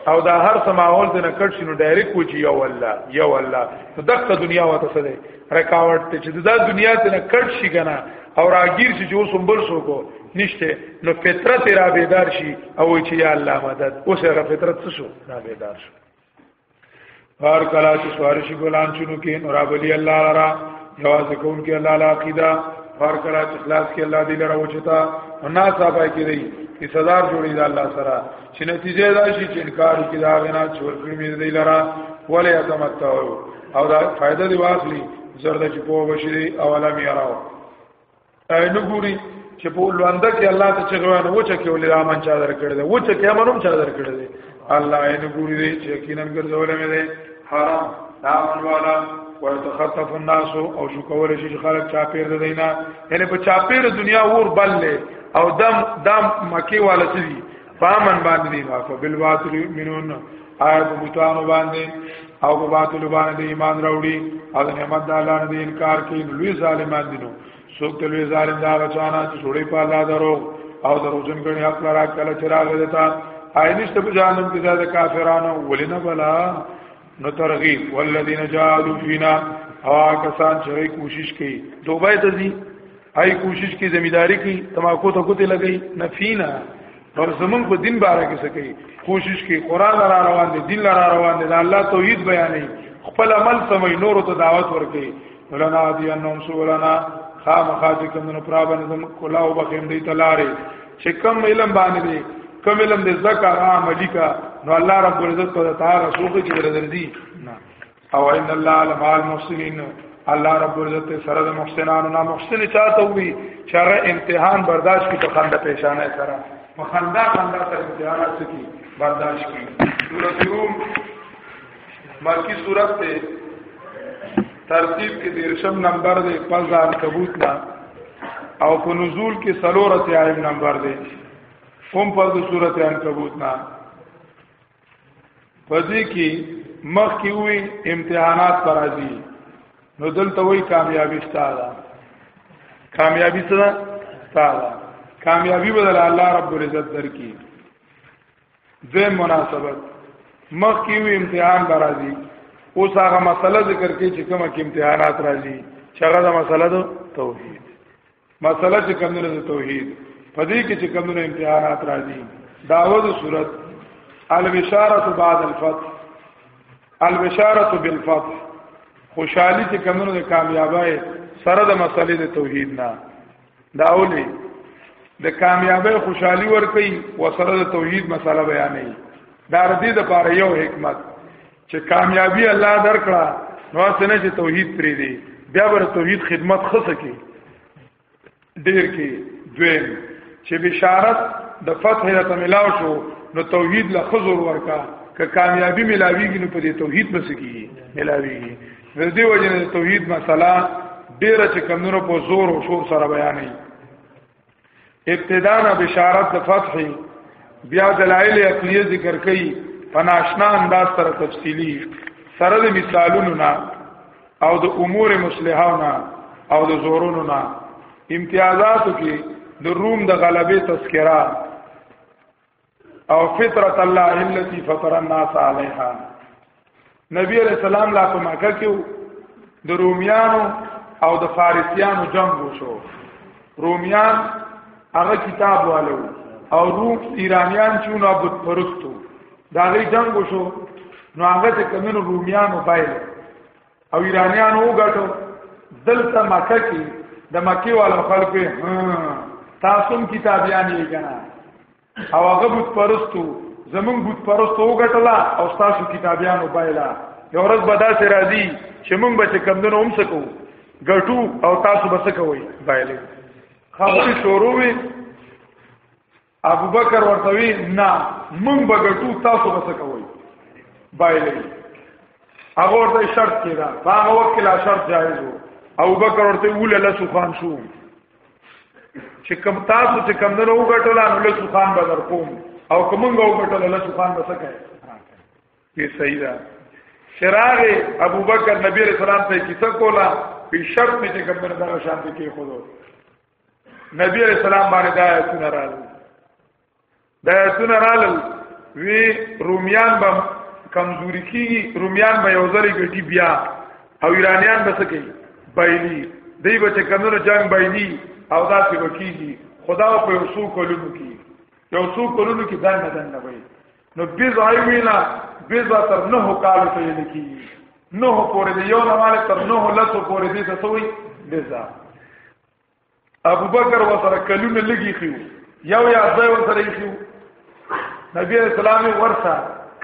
او دا هر څه ماحول دنه کټ شنو ډایرک و چې یو الله یو الله نو دغه دنیا وته څه دی رکاوټ ته چې دا دنیا ته نه کټ شي کنه او راګیر شي چې اوس هم بل څوک نشته نو فطرت را بیدار شي او چې یا الله مدد اوس هغه فطرت څه شو را بیدار شو هر کلا چې سوارش ګلان چونو کې نورابلی الله لرا جواز کون کې الله لا عقیده هر کلا چې خلاص کې الله دې لرا وچتا ونا صاحب کې دی چې سزا جوړې ده الله سره چې نتیجه دا شي چې انکار کې دا غنا چور کړی مې دی لرا ولې اتمتو او دا فائدہ دی واخلي زرد چې په وشري اولا مې راو نه ګوري چې په لوانده کې الله ته چغوان و چې کې ولې امن چا درکړي دی و چې کې امنوم چا درکړي دی الله یې نه ګوري دی چې کینن ګرځول مې دی حرام دامن والا ويتخطف الناس او شو کول شي خلک چا پیر د دینه یعنی په چا پیر دنیا ور بللې او دم دم مکی والا سوي فامن باندې دی ما په بل باطل یمنون آیا په بوتان باندې او په باطل باندې ایمان راوړي او نعمت د الله نه انکار کوي لوی ظالمان دي نو څوک ته لوی ظالم دا غچانا چې جوړي په الله درو او دروژن کړي حق لرا کله چې راغی دتا آی نشته په جانم کې دا کافرانو ولنه بلا نو ترغیب والذین جاهدوا فینا او کسان چې کوشش کوي دوبه ته دي آی کوشش کی زمیداری کی تماکو ته کوته لګی نفینا پر زمون په دین باره کې سکی کوشش کی قران را روان دي دین را روان دي الله توحید بیانې خپل عمل سمې نور ته دعوت ورکې ولنا دی انهم سولنا خامخا چې کوم نه پرابن زم کولا او بخیم دی تلاره چې کوم علم باندې دی کوم علم دې زکه عملی کا نو الله رب العزت ته تعالی سوق چې ورزردي نه او ان الله لمع المحسنین الله رب عزت سره د محسنانو نه محسن چاته وي چې هغه امتحان برداشت کی په خنده پیشانه سره په خنده خنده سره امتحان سکی برداشت کی سورۃ روم مکی سورۃ ته ترتیب کې دیرشم نمبر دی پس ځان کبوت نه او په نزول کې سلورت عالم نمبر دی هم په سورۃ عنکبوت نه پدې کې مخ کې وي امتحانات پر راځي نو دلته وي کامیابی ستاره کامیابی څه ده ستاره کامیابی بدل الله رب العزت درکې زه مناسبت مخ کې وي امتحان پر راځي اوس هغه مسله ذکر کې چې کومه کې امتحانات راځي چې هغه مسله ده توحید مسله چې کمونه د توحید په دې کې چې کمونه امتحانات راځي داوود صورت البشاره بعد الفتح البشاره بالفتح خوشحالي چې کمونه د کامیابی سره د مسلې د توحید نه داولي د کامیابی خوشحالي ورکي و سره د توحید مسله بیانې دا ردی د پاره یو حکمت چې کامیابی الله درکړه نو څنګه چې توحید پری دی بیا بر توحید خدمت خصه کی ډیر کی دویم چې بشارت د فتح ته ملاو شو نو توحید له خزور ورکا که کامیابی ملاویږي نو په دې توحید بس کی ملاویږي د دې وجه توحید مسله ډیره چې کمونو په زور او شور سره بیانې ابتدا نه بشارت د فتح بیا دلایل عقلیه ذکر کړي په ناشنا انداز سره تفصیلی سره د مثالونو نه او د امور مصلحو نه او د زورونو نه امتیازاتو کې د روم د غلبې تذکرہ او فطرت الله التي فطر الناس عليها نبی علیہ السلام لا په مکه کې د رومیانو او د فارسیانو جنگ وشو رومیان هغه کتاب والو او روم ایرانیان چې نو بت پرستو دا غي جنگ وشو نو هغه ته کمنو رومیانو بایله او ایرانیانو وګټو دلته مکه کې د مکی والو خلکو تاسو هم کتابیان یې کنه او هغه بت پرستو زمون بت پرستو وګټلا او تاسو کتابیانو بایلا یو ورځ به داسې راځي چې مونږ به کمندونو هم سکو ګټو او تاسو به سکوي بایلې خبرې شروع وي ابو بکر ورته وی نه مونږ بغټو تاسو به څه کوی بایلې هغه ورته شرط کړه هغه وخت لا شرط جایز وو ابو بکر ورته ویل له سخان شو چې کم تاسو چې کم نه وګټل نو له سخان به در کوم او کومنګ وګټل له سخان به څه کوي په صحیح ده شراغ ابو بکر نبی رسول الله ته کیسه کوله په شرط چې کم نه دا شان کې خو نبی علیہ السلام باندې دا آیتونه راغلل دا آیتونه راغلل وی رومیان به کمزوري کیږي رومیان به یو ځل کې بیا او ایرانیان به سکی بایلی دی به چې کمنو جنگ بایلی او دا څه وکیږي خدا په یو څو کولونو کې یو څو کولونو کې دان نه دان نه وي نو بیز ایوینا بیز تر نه کال ته یې لکی نه پورې دی یو نه مال تر نه لته پورې دی ته وي بیزا ابو بکر وسره کلونه لګي خيو یو یا ځای وسره خيو نبی اسلام ورسا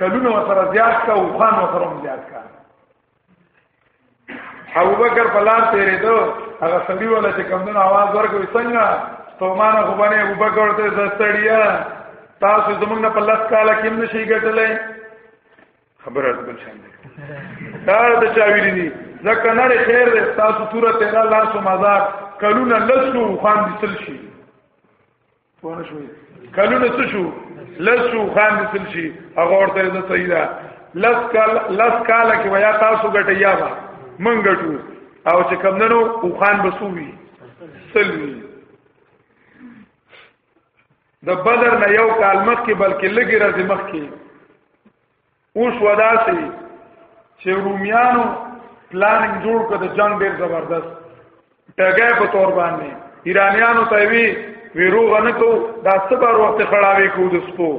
کلونه وسره زیات کا او خان وسره زیات کا ابو بکر په لار تیرې دو هغه سړي ولا چې کوم نه आवाज ورکوي څنګه تومانه خو باندې ابو بکر ته زستړیا تاسو زمونږ په لس کال کې نشي ګټلې خبره بل شان ده دا د چا ویلي دي ځکه نه خیر ده تاسو توره تیرا لاس او مزار کلونه لسو خان دي تل شي پوه شو کلونه څه شو لسو خان دي تل شي هغه ورته ده صحیح ده لس کال لس کال کې ویا تاسو ګټیا با من ګټو او چې کمندنو او خان بسوي سلوي د بدر نه یو کال مخکې بلکې لګي راځي مخکې اوس وداسي چې رومیانو پلانینګ جوړ کړ د جنگ ډیر زبردست ټګه په تور باندې ایرانیانو ته وی ویروغ نه کو دا سبر وخت خړاوي کو د سپو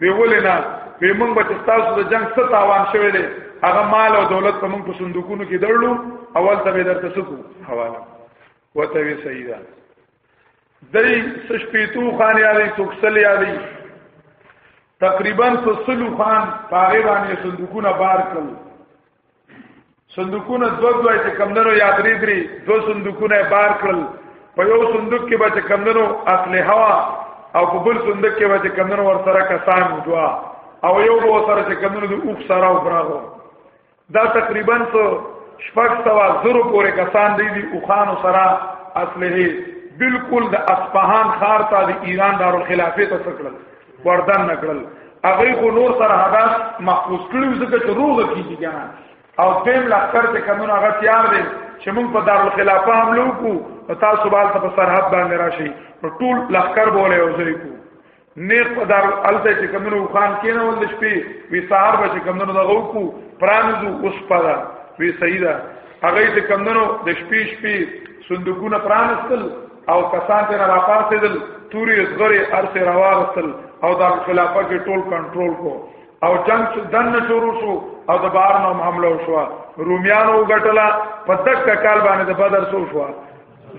وی ولنا وی موږ به تاسو د جنگ ست تاوان شوه دي هغه مال او دولت په موږ په صندوقونو کې درلو اول ته به درته سکو حواله وته وی سیدا دای سشپیتو خان یادی سوکسل یادی تقریبا سلو خان پاره باندې صندوقونه بار کړل صندوقونه دو دوه چې کمندرو یا درې درې دو صندوقونه بار کړل په یو صندوق کې به چې کمندرو اصله هوا او په بل صندوق کې به چې کمندرو ور سره کسان دوا او یو به سره چې کمندرو د اوخ سره او براغو دا تقریبا څو شپږ سوا زرو پورې کسان دی دي او خان سره اصله بالکل د اصفهان خار ته د ایران دارو خلافه ته سکړل وردن نکړل هغه خو نور سره حداث محفوظ کړو ځکه چې روغ کیږي جنا او دیم لخر ته کمونه هغه تیار دي چې موږ په دارو خلافه حمله وکړو تاسو بال ته په سرحد باندې راشي ټول لخر بوله او ځای کو نیک په دار الته چې کمنو خان کینه ول شپې وی سهار به چې کمنو دغه کو پرانځو اوس پدا وی سیدا هغه چې کمنو د شپې شپې صندوقونه پرانستل او کسان ته را پاسېدل توري زغره ارسه راوارستل او د خلافه کې ټول کنټرول کو او جنگ دن شروع شو او د بار نوم حمله شو رومیانو غټلا په دک کال باندې د بدر سو شو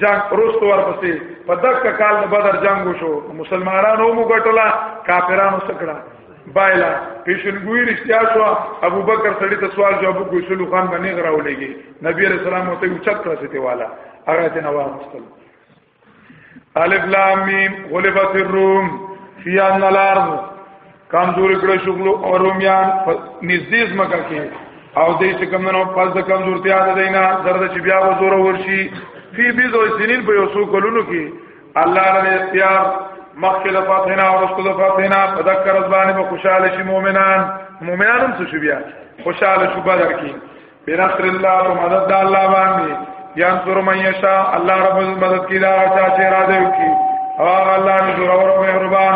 جنگ روستو ورپسې په دغه کال د بدر جنگ وشو مسلمانانو مو ګټلا کافرانو سکړه بایلا پیشنګوی رښتیا شو ابو بکر سړی ته سوال جواب کوي سلو خان باندې غراولېږي نبی رسول الله ته یو چت رسېته والا هغه ته نواب مستل الف لام میم غلبت الروم فی ان الارض کمزور کړه شغل او رومیان نږدې مکه کې او دې څه کم نو پس د کمزورتیا د دینا زرد چې بیا وزور ورشي فی بیز او سنین په یوسو کولونو کې الله له اختیار مخکې د فاتحنا او رسول د فاتحنا په ذکر ځبانه په خوشاله شي مؤمنان مؤمنان هم څه بیا خوشاله شو بدر کې بنصر الله په مدد د الله باندې یان سر مې یشا الله رب مدد کی دا چا چې را دی کی او الله نور اور مهربان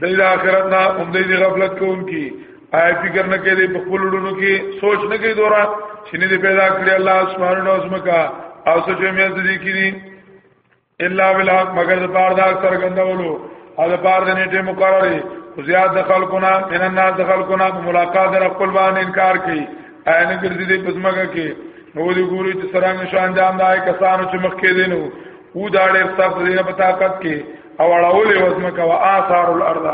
د دې آخرت نه هم دې غفلت کوونکی آیا فکر نه کوي په خپل ډونو کې سوچ نه کوي دورا چې نه دې پیدا کړی الله اسمان او اسمکا او سوچ مې دې کړی الا بالحق مگر د پاره دا سرګندولو او د پاره د نیټه مقرره خو زیاد د خلقونه من الناس د خلقونه په ملاقات در خپل باندې انکار کوي عین ګرځي دې پزماګه کې نو دې ګوري چې سره نشان جام دای کسانو چې مخ کې دینو او دا ډېر سخت دی په طاقت کې او اړولې وزمکه وا آثار الارض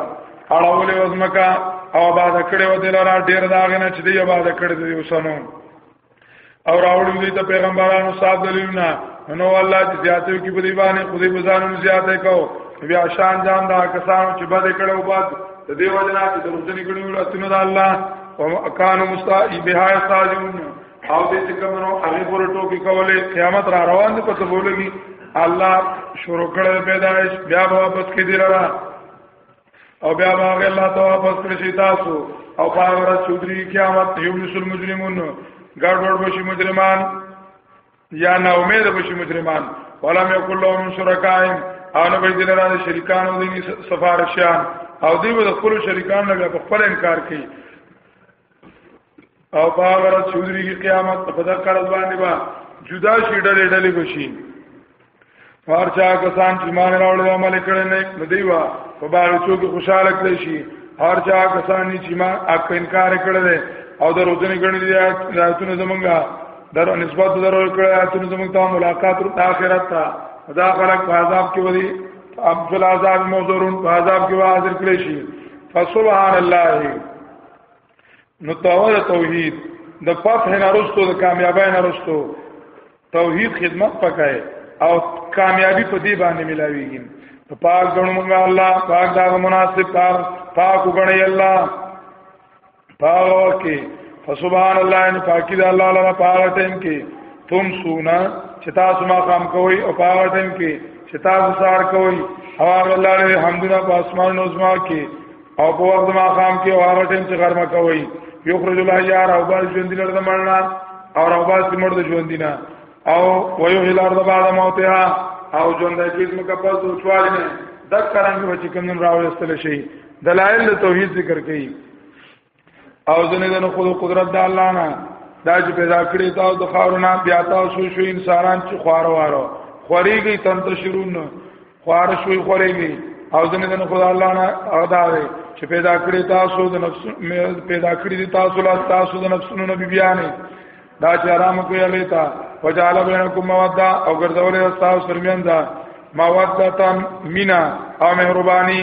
اړولې وزمکه او آباد کړي و دلاره ډیر داغه نه چې دی آباد کړي دی وسنو او راوړي دی ته پیغمبرانو صاحب دلیلونه نو الله چې زیاتو کې په دی باندې خو دې بزانو زیاتې کو بیا شان جان دا کسانو چې بده کړو بعد د دې وجنه چې د روزنې کړو راتنه د الله وکانو مستعی بها استاجون او دې چې کومو هغه پورې ټوکی کولې قیامت را روان دي پته بولګي الله شروع کړل پیدائش بیا واپس کې دی را او بیا هغه الله ته واپس کړی شي تاسو او هغه ورځ چودري قیامت یو مسلمان مجرمون ګډوډ بشي مجرمان یا نا امید بشي مجرمان ولم یکل لهم شرکائم او نه بيدل را شریکان او دیني سفارشان او دوی د خپل شریکان نه په خپل انکار کوي او باور چودري کی قیامت په دغه کړه باندې با جدا شي ډلې ډلې بشي فارچا کسان چې مان راوړل عمل کړي نه نو دی وا په باغ چوک خوشاله کړی شي هر چا کسان چې ما اک انکار کړل او دروځنه غړي دي راتونه زمونږه درو نسبت درو کړل راتونه زمونږ ته ملاقات او اخرت ته دا خلک په عذاب کې ودی عبد العذاب موذرون په عذاب کې حاضر کړی شي فسبحان الله نو تاوه د توحید د فتح نه رستو د کامیابی نه رستو توحید خدمت پکای او کامیابی په دې باندې ملاویږي پاک غنو موږ الله پاک دا مناسب کار پاک غنی الله پاک کې فسبحان الله ان پاکی دا الله لپاره پاک ټیم کې تم سونا چې تاسو ما قام کوي او پاک ټیم کې چې تاسو سار کوي او الله له حمدنا په اسمان نو زما کې او په وخت ما خام کې او هر ټیم چې غرمه کوي یخرج الحجار او باز ژوند لرد مړنا او او باز مړ د ژوند نه او ویو هلار د بعد موتها او ژوند کې کوم کپس او چوال نه د کرانګي چې کوم نن راوړل شي دلایل د توحید ذکر کړي او ځنه د خود قدرت د الله نه دا چې پیدا کړی تاسو د خارونه بیا تاسو شو انسانان چې خوارو وارو خوريږي تنتشرون خوار شوي خوريږي او ځنه د خود الله نه ادا وي چې پیدا کړی تاسو د نفس پیدا کړی تاسو لا تاسو د نفسونو نبی بیانې دا چې آرام کوي لیتا وجعل بینکم موده او ګرځولې تاسو ترمن دا موده تن مینا او مهرباني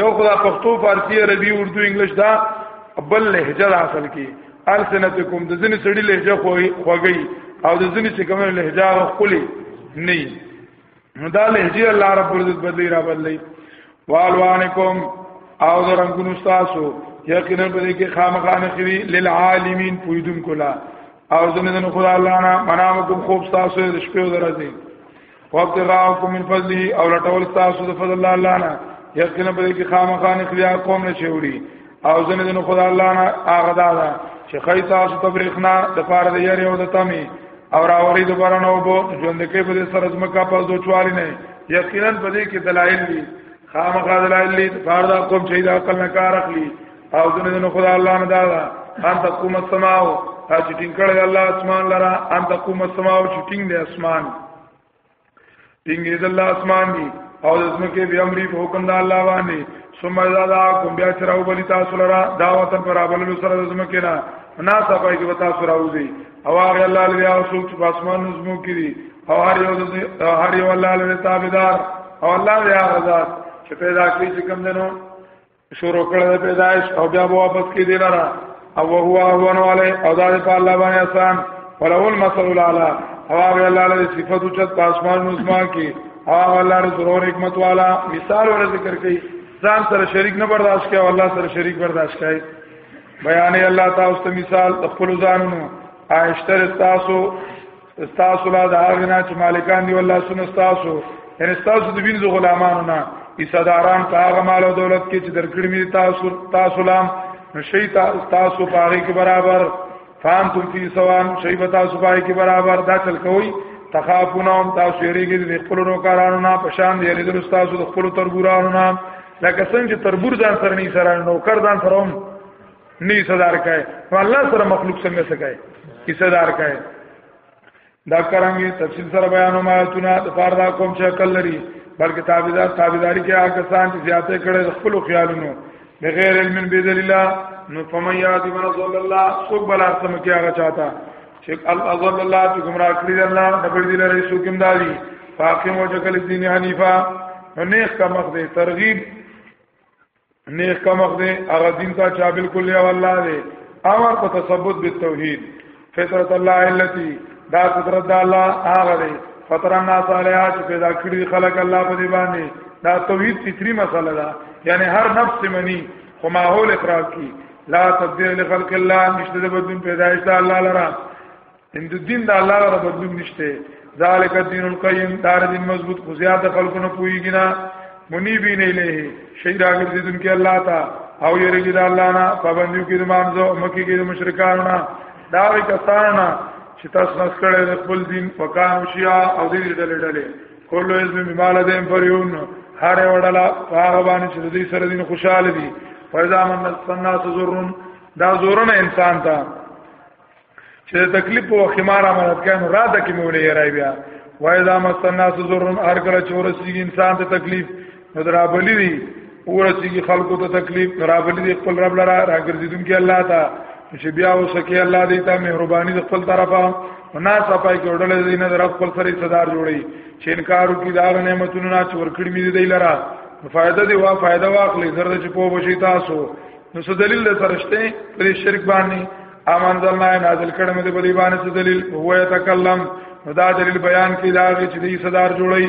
یو خدا پښتو فارسی عربي اردو انګلیش دا بل لهجه اصل کې السنتکم د ځینې سړي لهجه خوږی او د ځینې چې کومه لهجه خولي نه نو دا لهجه الله رب العزت بدلی را بدلی والوانکم او د رنگونو تاسو یقینا په دې کې خامخانه خوي للعالمین پویدون کولا او زمونږ خدای الله نه منامکم خوب تاسو د شپې او د ورځې وابتغاءکم من فضله او لټول تاسو د فضل الله الله نه یقینا به کې خامخانه خلیا قوم نه شوري او ځنه د خدا الله نه هغه دا ده چې خی تاسو ته برېخنا د فار د یری او د تمی او راوري د بارنو بو ژوند کې په دې سره زمکا په دوچوالي نه یقینا په دې کې دلایل دي خامخا دلایل دي فار دا قوم چې دا عقل نه کار اخلي او دنه دنه خدا الله نه دا ان تقوم السماء تا چې ټینګ کړی الله اسمان لرا ان تقوم السماء چې ټینګ دی اسمان ټینګ دی الله اسمان دی او دسمکه بیا امر په حکم د الله باندې ثم اذا دعاكم بیا چرو بلی تاسو لرا دعوت برابر له سره دسمکه نه نا صفای کې تاسو راوځي او هغه الله لوی او سوچ په اسمان نظمو کې دي او هر یو هر یو الله لوی تابعدار او الله لوی غزاد چې پیدا کړی چې کم دنو شروع کړه د پیدایش او بیا به واپس کې دی لره او هو هو نو علی او دا په الله باندې آسان ولول مثل الاعلى او هغه الله له صفاتو چت په اسمان نظما کې او الله له ضرور حکمت والا مثال ور ذکر کړي ځان سره شریک نه برداشت کوي او الله سره شریک برداشت کوي بیان الله تعالی مثال د خپل ځانونو آیشتر تاسو استاسو لا دا غنا چې مالکان دی والله سن استاسو ان استاسو د وینځو غلامانو نه ایصداران په هغه مال او دولت کې چې درکړې می تاسو تاسو لام نشي تاسو پاره کې برابر فان تم فی سوان شی بتا صبای کې برابر دا چل کوي تخافون هم تاسو یریږي د خپل نو کارانو نه پشان دی لري تاسو د خپل تربورانو نه لکه څنګه چې تربور ځان سره نه سره نو کار ځان سره هم نه صدر کای نو الله سره مخلوق څنګه سکای کی صدر کای دا کرانګي تفصیل سره بیانو ما تونه د پاره دا کوم چې عقل لري بلکې تابعدار تابعداري کې هغه کسان چې زیاته کړي خپل خیالونو بغیر علم بذل الله نو فمن یاد من صلی الله سو بل ارسم کې هغه چاته چې الله الله چې گمراه کړی الله نبی دې لري سو کوم دالي فاقم وجکل دین حنیفه نو نیخ کا مخ دې ترغیب نیک کمخ دی هغه دین ته چا بالکل یو الله دی امر په تثبت بالتوحید فطرت الله التي دا فطرت د الله هغه دی فطر الناس علیها چې پیدا کړی خلق الله په دی باندې دا توحید فطری مسله ده یعنی هر نفس منی خو ماحول اخراج کی لا تبدیل لخلق الله نشته د بدون پیدایش د الله لپاره ان د دین د الله غره بدلون نشته ذالک الدین القیم دار دین مضبوط خو زیات خلکو نه پویږي نه منیبین الیه شهید اگر دین کې الله تا او یریږي د الله نه پابندیو کې د مانزو مکی کې د مشرکانو نه دا وی کسان چې تاسو نس کړه د خپل دین وکانو شیا او دې ډلې ډلې کولو یې مماله دې پریون هر وړلا هغه باندې چې دې سره دین خوشاله دي فیضا من الناس زرن دا زورن انسان ته چې د تکلیف په وخت ما را مدد کړي نو راته کې مولې راي بیا وای دا مسنا سزورن هر کله چورسیږي انسان ته تکلیف نو درابلی دي ورسیږي خلکو ته تکلیف درابلی دي خپل رب لرا راګرځیدونکي الله ته چې بیا وسکه الله دې ته مهرباني د خپل طرفه ونا صفای کې وړل دې نه در خپل سره صدر جوړي چې انکار وکي دا نعمتونو نه چور کړی مې دې لرا فائدہ دی وا فائدہ واخلې زرد چې په وشي تاسو نو څه دلیل سرشته پرې شرک باندې امان زلنا نازل کړه مې په دې باندې څه دلیل هو يتکلم نو دا دلیل بیان کی دا چې دې صدر جوړي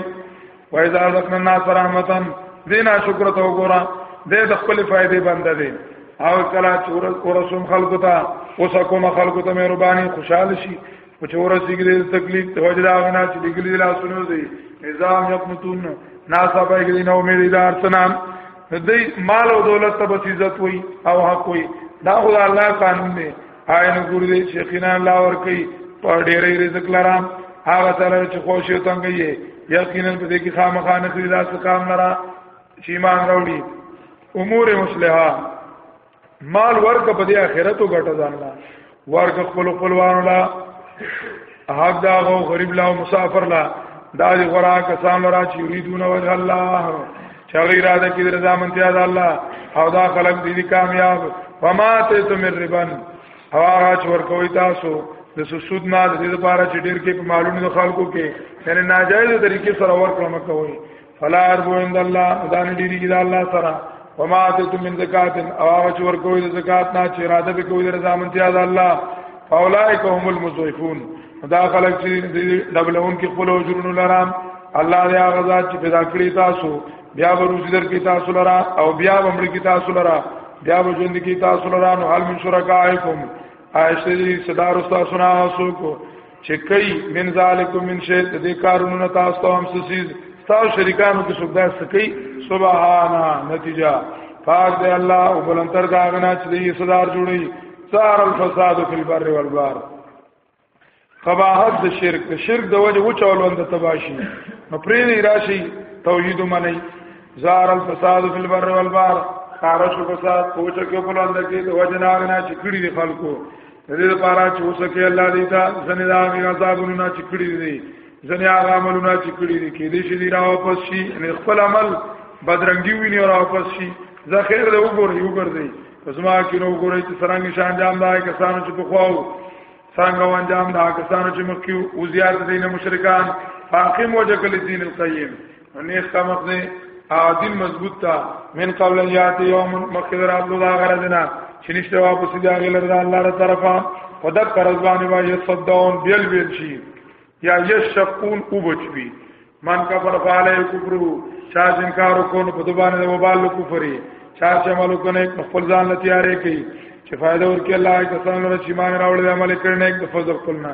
وای زار رحمت الناس رحمتن دینا شکر ته وګوره دې د خپل فائدې بنده دي او کلا چور ورسوم خلقو ته اوسه کوم خلقو ته مهرباني خوشاله شي په چور سیګری تکلیف ته وجه دا غنا چې دګلی لا سنو دی نظام یقنتون ناسا پای کې نو مې دار سنام دې مال او دولت ته بس عزت وي او حق وي دا خدای الله قانون دی آئین ګور دې شیخینا الله ور کوي په ډېرې رزق لرام هغه سره چې خوښ یو څنګه یې یقینا په دې کې خامخانه خیرات کام لرا چې ایمان راوړي امور مصلحه مال ورکه په دې آخرت او ګټه ځان لا ورکه خپل خپلوانو لا حق دا غو غریب لا او مسافر لا دا دې غرا کسان را چې یریدون وجه الله چې غیر اده کې رضا منتیا ده الله او دا خلق دې کامیاب وما ته تم ربن او هغه چې ورکوي تاسو د سود نه د دې لپاره چې ډیر کې په مالونو د خلکو کې یعنی ناجایز طریقې سره ورکړم کوي فلا اربو عند الله دا نه ډیری کیدا الله سره وما اتت من زکات او هغه چې ورکوي د زکات نه چې اراده به کوي د رضا منتیا د الله فاولائک هم المضعفون دا خلک چې دبلون کې خپل اجرونو لرام الله دې هغه ذات چې پیدا کړی تاسو بیا وروزی در کې تاسو لرا او بیا ومړي کې تاسو لرا بیا وجوند کې تاسو لرا نو حال من شرکائکم عائشہ دې صدر استاد سنا سو کو چې کوي من ذالکم من شی د دې کارونو نه تاسو ته هم سسیز تاسو شریکانو کې څوک دا سکی سبحانا نتیجه پاک دی الله او بلنتر دا غنا چې دې صدر جوړي صار الفساد فی البر والبحر قباحت د شرک د شرک د وجه وچولوند تباشی نو پرې دی راشي توحید منی زار الفساد فی البر والبحر خارش فساد پوچ کې په لاندې کې د وجه نه غنا چې کړي دي خلکو دې لپاره چې وسکه الله دې تا زنه دا غي عذابونه نه چکړي دي زنه هغه عملونه چې کړی دي کې دې شي دی را واپس شي ان خپل عمل بدرنګي ویني را واپس شي زه خیر دې وګورې وګورې پس ما کې نو وګورې چې څنګه نشان جام دا کسانو چې په خواو څنګه وانجام دا کسانو چې مخکې او زیات دي نه مشرکان فاقم وجه کل دین القیم نیس کا مخ دې عادل مضبوط تا من قبل ان یاتی یوم مخدر عبد الله غرضنا شنشته واپس دی هغه لرد الله تر طرفا ودک رضوان ما یصدون بیل بیل شي یا یشقون او بچوي من کا پر فعل کفر چا انکار کو نو په دوبانه د وبال کفرې چا چې عمل کو نه خپل ځان له تیارې کوي چې فائدہ ورکړي الله کسان له چې مان راوړل عمل کړي نه د فضل خپل نه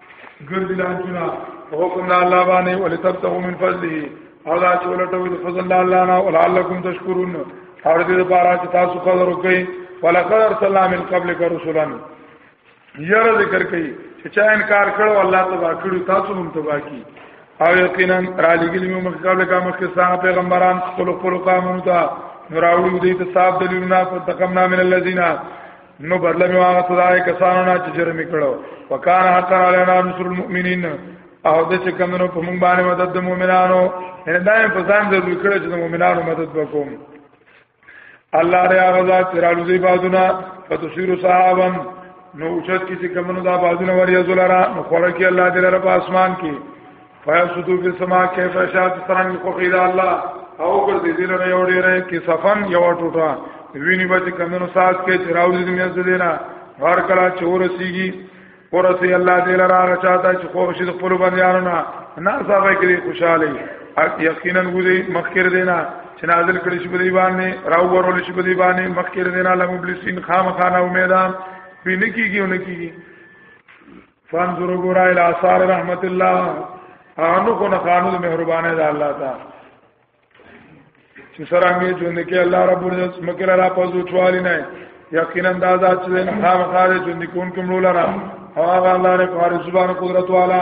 ګرځي لانچونه حکم د الله باندې ولې تبتغوا من فضله او دا چې ولټوي د فضل د الله نه ولعلکم تشکرون او دې لپاره چې تاسو قدر وکړئ ولقد ارسلنا من قبلک رسلا یره ذکر کوي چې چا انکار کړو الله تبارک کړو تاسو هم تبا کی او یقینا را لګلی مو مخ قبل کا مخ سره پیغمبران خپل خپل قامونو ته نوراوی دې ته صاحب دلیلونه په تقمنا من الذین نو بدل می واغ صدای کسانو نه چې جرم کړو وکان حق علینا نصر المؤمنین او د چې کمنو په مونږ باندې مدد د مؤمنانو ان دایم په ځان د وکړو چې د مؤمنانو مدد وکوم الله ریا غزا ترالو دی بازونه فتشیر صحابا نو اوچت کی چې کمنو دا بازونه وریا زلرا نو خورکی الله دې لپاره اسمان کې فیسدو فی السما کیف شاد سرنګ خو خیر الله او ګر دې دې نه یو ډیره کې صفن یو ټوټه ویني به کمنو ساز کې چراو دې مې زده نه هر کلا چور سیږي اور سي الله دې لرا چاته چې خو شي خپل بندیانو نه نه صاحب کې خوشاله یقینا ګوزي مخکره دینا چې نازل کړي شي په دی باندې راو ورول شي په دی باندې مخکره دینا لمبلسین خامخانه امیدان پینې کیږي اونې کیږي فانظروا غرا الى اثار رحمت الله انو کو نخانو مهربانه ده الله تا چې سره می ژوند کې الله رب العزت مکه را پزو چوالی نه یقینا دا ذات چې نه خام خارج ژوند کون کوم لولا را او هغه الله نه فارس زبان قدرت والا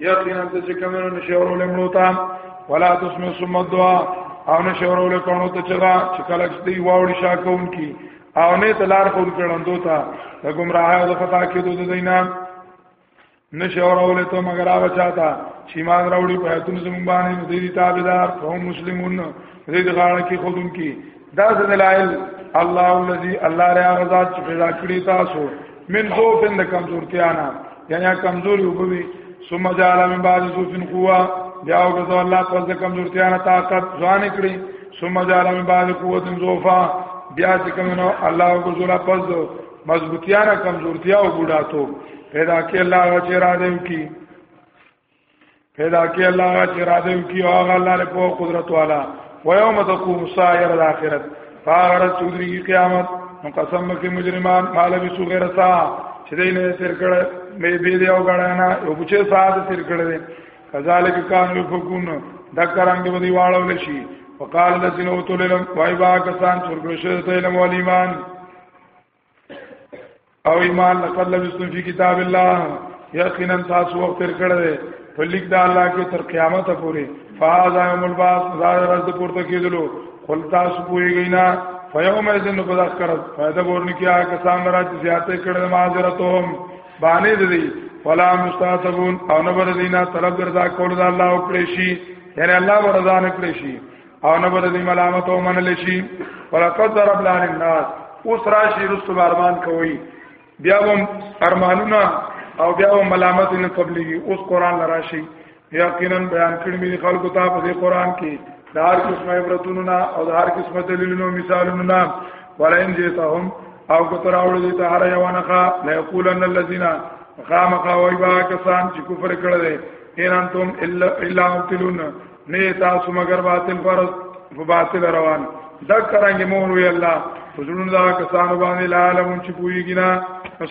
یقینا چې کومه نشورو لمړو تا ولا تسمع ثم الدعاء او نشورو له کونو ته چرا چې کله چې دی واوړي شا کون کی او نه تلار خو کړندو تا د گمراه او خطا کې دوی دینا نشورو له ته مگر هغه چاته چې مان راوړي په تون زمون باندې دوی تابعدار قوم مسلمون دوی غاړه کې خودون کی دا دلایل الله الذي الله را غزا چې پیدا کړی تاسو من ذو بند کمزورتیا نه یعنی کمزوري وبوي ثم جعل من بعد ذو فن قوه بیا وګزو الله پس د کمزورتیا نه طاقت ځوان کړی ثم جعل من بعد قوه ذوفا بیا چې کومنو الله وګزو لا پس مضبوطیا نه کمزورتیا او بوډاتو پیدا کې الله چې را دې کی پیدا کی الله چې را دې کی او هغه الله له په قدرت والا و یوم تقوم سایر الاخرت فارت چودری قیامت نو قسم کې مجرمان مال به سو غیر سا چې دې نه تیر کړه مې به دې او غړا نه او بچې سات تیر کړه کذالک کان یفکون دکران کې بدی واړو لشي وقال الذين اوتوا العلم وایبا کسان چې ورکړل شوی ته علم او ایمان او ایمان لقد لبستم فی کتاب الله یقینا تاسو وخت تر کړه په لیک د الله کې تر قیامت پورې فاز یوم الباس دا ورځ د پورته کېدلو خپل تاسو پوهیږئ نه فیوم اذن په داس کړه فائدہ ورنه کیا کسان راځي زیاتې کړه معذرتهم باندې دې فلا مستعتبون او نبر دینا طلب دردا کول دا الله او کړی شي یعنی الله ورزان کړی شي او نه بده دی ملامت او منل شي ولقد ضربنا للناس اوس راشي رسو ارمان کوي بیا هم ارمانونه او بیا هم ملامت نه قبلي اوس قران لراشي یقینا بیان کړی مې خلکو ته په دې قران کې د هر قسمه عبرتونو نه او د هر قسمه دلیلونو مثالونو نه ولئن جئتهم او کتر اول دې ته هر یو نه خا لا یقولن الذين خامخا وایبا کسان چې کفر کړل دي ان انتم الا الا مبتلون نه تاسو مگر باطل فرض په باطل روان دا کرانګي مور وی الله حضورن دا کسانو باندې لا علم چې پويږي نه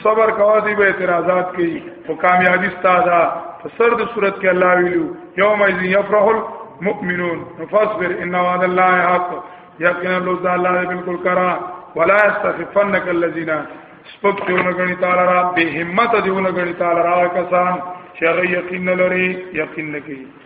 صبر کوا دی به اعتراضات کوي او کامیابی ستاده په سر د صورت کې الله ویلو یوم اذ یفرح المؤمنون فاصبر ان وعد الله حق یقینا لوز الله بالکل کرا ولا استخفنك الذين سپک دیونه غنی تعالی را به همت دیونه غنی تعالی را کسان چې یقین لري یقین نکي